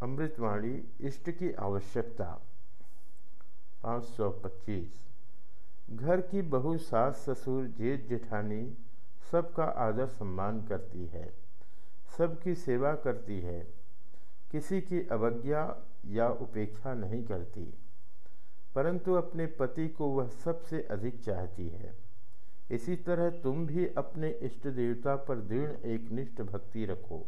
अमृतवाणी इष्ट की आवश्यकता। 525 घर की बहू सास ससुर जेठ जेठानी सबका आदर सम्मान करती है, सबकी सेवा करती है। किसी की अवज्ञा या उपेक्षा नहीं करती, परंतु अपने पति को वह सबसे अधिक चाहती है। इसी तरह तुम भी अपने इष्ट देवता पर दृढ़ एक निष्ठ भक्ति रखो।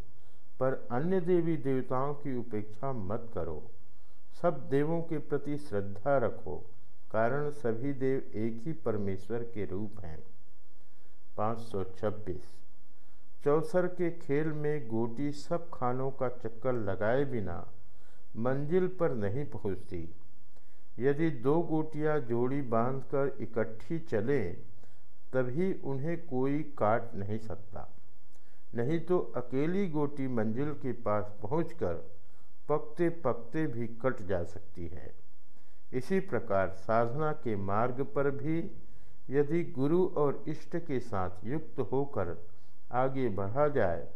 पर अन्य देवी देवताओं की उपेक्षा मत करो। सब देवों के प्रति श्रद्धा रखो, कारण सभी देव एक ही परमेश्वर के रूप हैं। 526 चौसर के खेल में गोटी सब खानों का चक्कर लगाए बिना मंजिल पर नहीं पहुँचती। यदि दो गोटियाँ जोड़ी बांधकर इकट्ठी चले, तभी उन्हें कोई काट नहीं सकता। नहीं तो अकेली गोटी मंजिल के पास पहुंचकर पकते पकते भी कट जा सकती है। इसी प्रकार साधना के मार्ग पर भी यदि गुरु और इष्ट के साथ युक्त होकर आगे बढ़ा जाए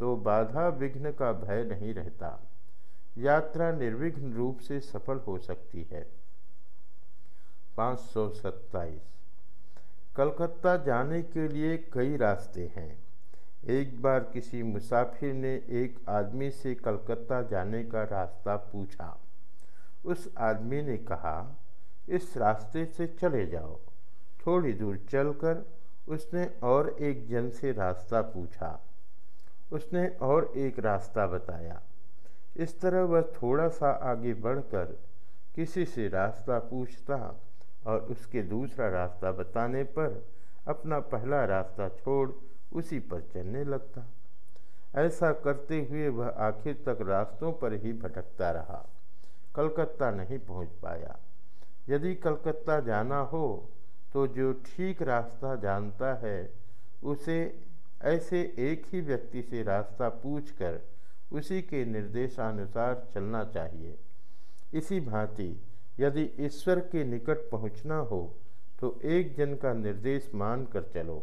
तो बाधा विघ्न का भय नहीं रहता। यात्रा निर्विघ्न रूप से सफल हो सकती है। पाँच सौ सत्ताईस। कलकत्ता जाने के लिए कई रास्ते हैं। एक बार किसी मुसाफिर ने एक आदमी से कलकत्ता जाने का रास्ता पूछा। उस आदमी ने कहा, इस रास्ते से चले जाओ। थोड़ी दूर चलकर उसने और एक जन से रास्ता पूछा। उसने और एक रास्ता बताया। इस तरह वह थोड़ा सा आगे बढ़कर किसी से रास्ता पूछता और उसके दूसरा रास्ता बताने पर अपना पहला रास्ता छोड़ उसी पर चलने लगता। ऐसा करते हुए वह आखिर तक रास्तों पर ही भटकता रहा। कलकत्ता नहीं पहुँच पाया। यदि कलकत्ता जाना हो तो जो ठीक रास्ता जानता है, उसे ऐसे एक ही व्यक्ति से रास्ता पूछकर उसी के निर्देशानुसार चलना चाहिए। इसी भांति, यदि ईश्वर के निकट पहुँचना हो तो एक जन का निर्देश मान कर चलो।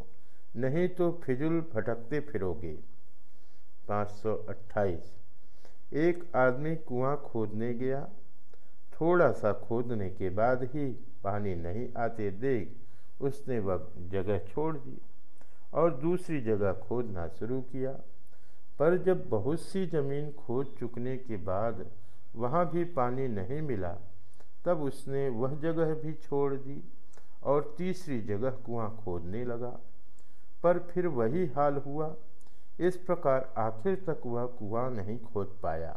नहीं तो फिजुल भटकते फिरोगे। 528 एक आदमी कुआँ खोदने गया। थोड़ा सा खोदने के बाद ही पानी नहीं आते देख उसने वह जगह छोड़ दी और दूसरी जगह खोदना शुरू किया। पर जब बहुत सी ज़मीन खोद चुकने के बाद वहाँ भी पानी नहीं मिला, तब उसने वह जगह भी छोड़ दी और तीसरी जगह कुआँ खोदने लगा। पर फिर वही हाल हुआ। इस प्रकार आखिर तक वह कुआँ नहीं खोद पाया।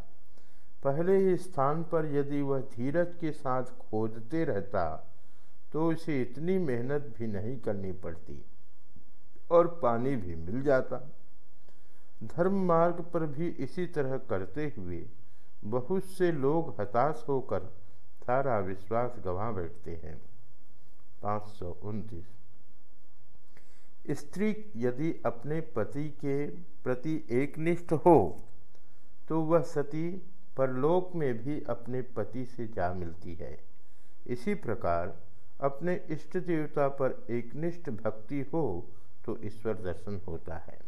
पहले ही स्थान पर यदि वह धीरज के साथ खोदते रहता तो उसे इतनी मेहनत भी नहीं करनी पड़ती और पानी भी मिल जाता। धर्म मार्ग पर भी इसी तरह करते हुए बहुत से लोग हताश होकर सारा विश्वास गंवा बैठते हैं। पाँच सौ उनतीस। स्त्री यदि अपने पति के प्रति एकनिष्ठ हो तो वह सती परलोक में भी अपने पति से जा मिलती है। इसी प्रकार अपने इष्ट देवता पर एकनिष्ठ भक्ति हो तो ईश्वर दर्शन होता है।